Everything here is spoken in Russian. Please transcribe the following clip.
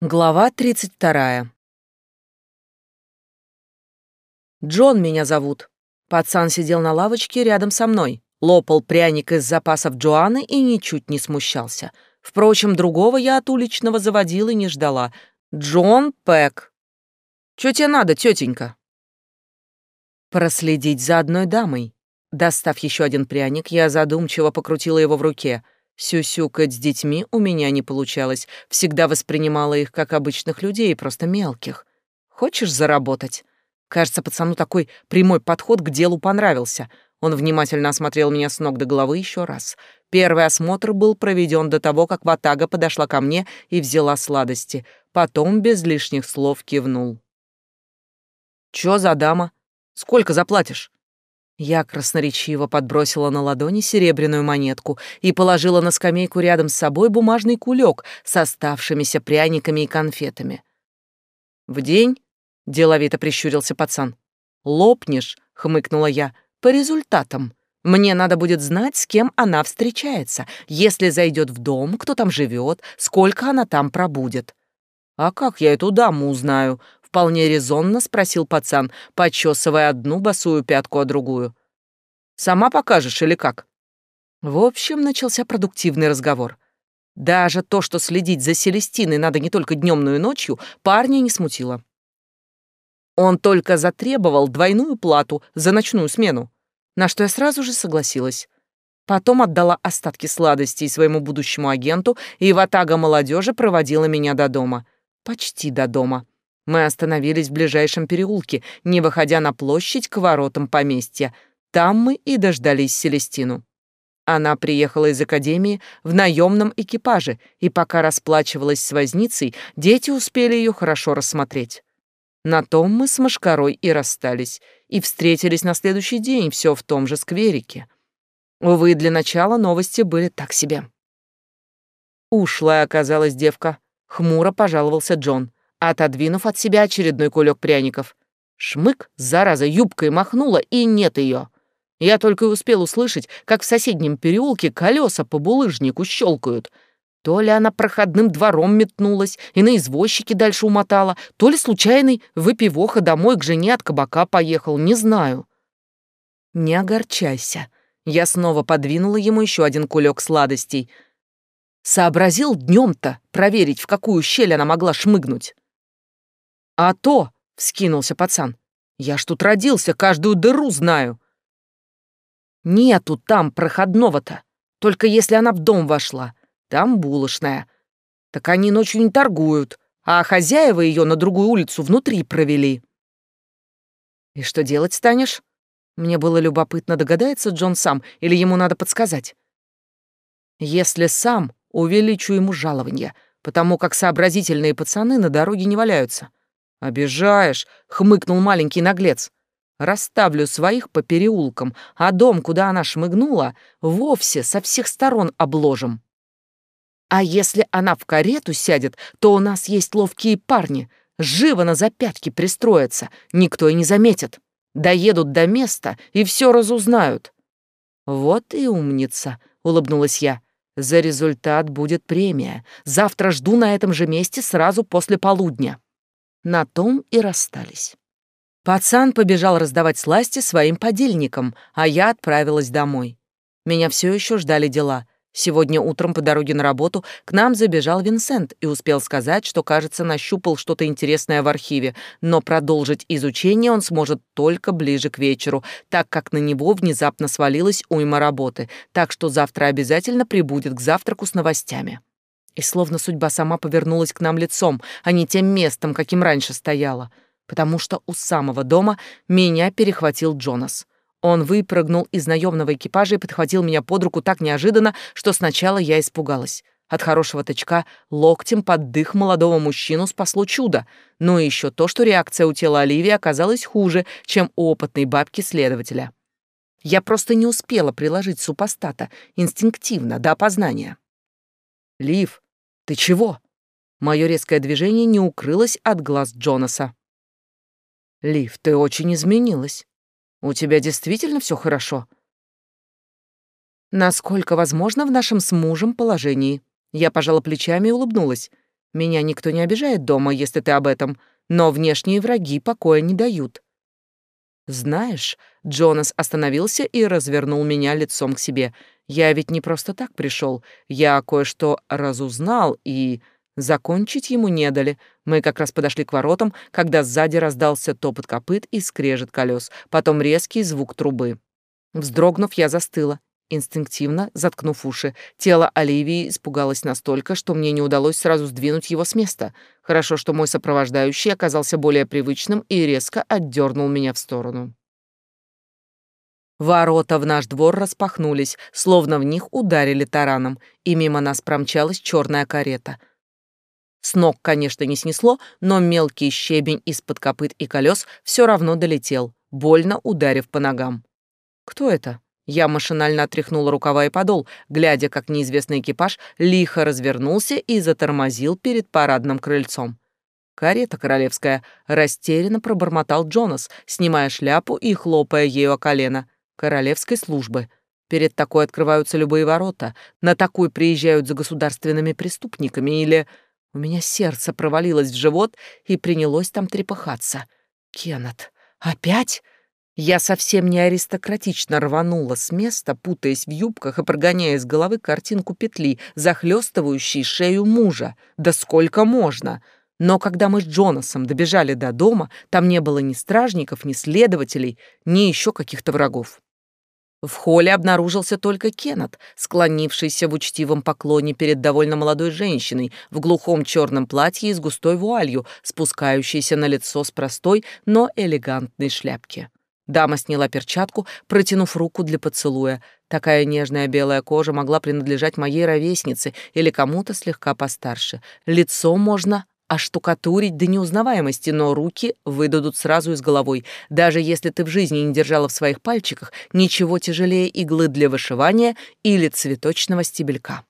Глава 32. Джон меня зовут. Пацан сидел на лавочке рядом со мной, лопал пряник из запасов Джоанны и ничуть не смущался. Впрочем, другого я от уличного заводила и не ждала. Джон Пэк. Чё тебе надо, тетенька? Проследить за одной дамой. Достав еще один пряник, я задумчиво покрутила его в руке — Сюсюкать с детьми у меня не получалось. Всегда воспринимала их как обычных людей, просто мелких. Хочешь заработать? Кажется, пацану такой прямой подход к делу понравился. Он внимательно осмотрел меня с ног до головы еще раз. Первый осмотр был проведен до того, как Ватага подошла ко мне и взяла сладости. Потом без лишних слов кивнул. «Чё за дама? Сколько заплатишь?» Я красноречиво подбросила на ладони серебряную монетку и положила на скамейку рядом с собой бумажный кулек с оставшимися пряниками и конфетами. «В день?» — деловито прищурился пацан. «Лопнешь», — хмыкнула я, — «по результатам. Мне надо будет знать, с кем она встречается, если зайдет в дом, кто там живет, сколько она там пробудет». «А как я эту даму узнаю?» Вполне резонно спросил пацан, почесывая одну босую пятку, а другую. «Сама покажешь или как?» В общем, начался продуктивный разговор. Даже то, что следить за Селестиной надо не только днем, но и ночью, парня не смутило. Он только затребовал двойную плату за ночную смену, на что я сразу же согласилась. Потом отдала остатки сладостей своему будущему агенту, и ватага молодежи проводила меня до дома. Почти до дома. Мы остановились в ближайшем переулке, не выходя на площадь к воротам поместья. Там мы и дождались Селестину. Она приехала из академии в наемном экипаже, и пока расплачивалась с возницей, дети успели ее хорошо рассмотреть. На том мы с Машкарой и расстались, и встретились на следующий день все в том же скверике. Увы, для начала новости были так себе. Ушлая оказалась девка, хмуро пожаловался Джон отодвинув от себя очередной кулек пряников. Шмык, зараза, юбкой махнула, и нет ее. Я только и успел услышать, как в соседнем переулке колеса по булыжнику щелкают. То ли она проходным двором метнулась и на извозчике дальше умотала, то ли случайный выпивоха домой к жене от кабака поехал, не знаю. Не огорчайся. Я снова подвинула ему еще один кулек сладостей. Сообразил днем-то проверить, в какую щель она могла шмыгнуть. «А то!» — вскинулся пацан. «Я ж тут родился, каждую дыру знаю». «Нету там проходного-то, только если она в дом вошла. Там булочная. Так они ночью не торгуют, а хозяева ее на другую улицу внутри провели». «И что делать станешь?» Мне было любопытно, догадается Джон сам, или ему надо подсказать. «Если сам, увеличу ему жалование, потому как сообразительные пацаны на дороге не валяются. «Обижаешь», — хмыкнул маленький наглец. «Расставлю своих по переулкам, а дом, куда она шмыгнула, вовсе со всех сторон обложим». «А если она в карету сядет, то у нас есть ловкие парни, живо на запятки пристроятся, никто и не заметит. Доедут до места и все разузнают». «Вот и умница», — улыбнулась я. «За результат будет премия. Завтра жду на этом же месте сразу после полудня». На том и расстались. Пацан побежал раздавать сласти своим подельникам, а я отправилась домой. Меня все еще ждали дела. Сегодня утром по дороге на работу к нам забежал Винсент и успел сказать, что, кажется, нащупал что-то интересное в архиве, но продолжить изучение он сможет только ближе к вечеру, так как на него внезапно свалилась уйма работы, так что завтра обязательно прибудет к завтраку с новостями. И словно судьба сама повернулась к нам лицом, а не тем местом, каким раньше стояла, потому что у самого дома меня перехватил Джонас. Он выпрыгнул из наемного экипажа и подхватил меня под руку так неожиданно, что сначала я испугалась. От хорошего тычка локтем под дых молодого мужчину спасло чудо, но еще то, что реакция у тела Оливии оказалась хуже, чем у опытной бабки-следователя. Я просто не успела приложить супостата инстинктивно до опознания. «Лив, «Ты чего?» Мое резкое движение не укрылось от глаз Джонаса. «Лив, ты очень изменилась. У тебя действительно все хорошо?» «Насколько возможно в нашем с мужем положении?» Я пожала плечами и улыбнулась. Меня никто не обижает дома, если ты об этом, но внешние враги покоя не дают. Знаешь, Джонас остановился и развернул меня лицом к себе. Я ведь не просто так пришел. Я кое-что разузнал и... Закончить ему не дали. Мы как раз подошли к воротам, когда сзади раздался топот копыт и скрежет колес, потом резкий звук трубы. Вздрогнув, я застыла, инстинктивно заткнув уши. Тело Оливии испугалось настолько, что мне не удалось сразу сдвинуть его с места. Хорошо, что мой сопровождающий оказался более привычным и резко отдернул меня в сторону. Ворота в наш двор распахнулись, словно в них ударили тараном, и мимо нас промчалась черная карета. С ног, конечно, не снесло, но мелкий щебень из-под копыт и колес все равно долетел, больно ударив по ногам. «Кто это?» Я машинально отряхнула рукава и подол, глядя, как неизвестный экипаж лихо развернулся и затормозил перед парадным крыльцом. «Карета королевская», — растерянно пробормотал Джонас, снимая шляпу и хлопая ею о колено. «Королевской службы». Перед такой открываются любые ворота. На такую приезжают за государственными преступниками или... У меня сердце провалилось в живот и принялось там трепыхаться. Кеннет, опять? Я совсем не аристократично рванула с места, путаясь в юбках и прогоняя из головы картинку петли, захлестывающей шею мужа. Да сколько можно! Но когда мы с Джонасом добежали до дома, там не было ни стражников, ни следователей, ни еще каких-то врагов. В холле обнаружился только Кеннет, склонившийся в учтивом поклоне перед довольно молодой женщиной в глухом черном платье и с густой вуалью, спускающейся на лицо с простой, но элегантной шляпки. Дама сняла перчатку, протянув руку для поцелуя. Такая нежная белая кожа могла принадлежать моей ровеснице или кому-то слегка постарше. Лицо можно оштукатурить до неузнаваемости, но руки выдадут сразу из головой. Даже если ты в жизни не держала в своих пальчиках ничего тяжелее иглы для вышивания или цветочного стебелька.